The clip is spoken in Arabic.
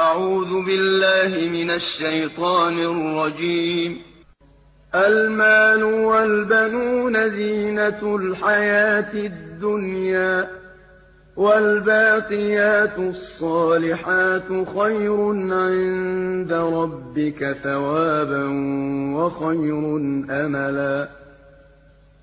أعوذ بالله من الشيطان الرجيم. المال والبنون زينة الحياة الدنيا والباقيات الصالحات خير عند ربك ثوابا وخير أملا.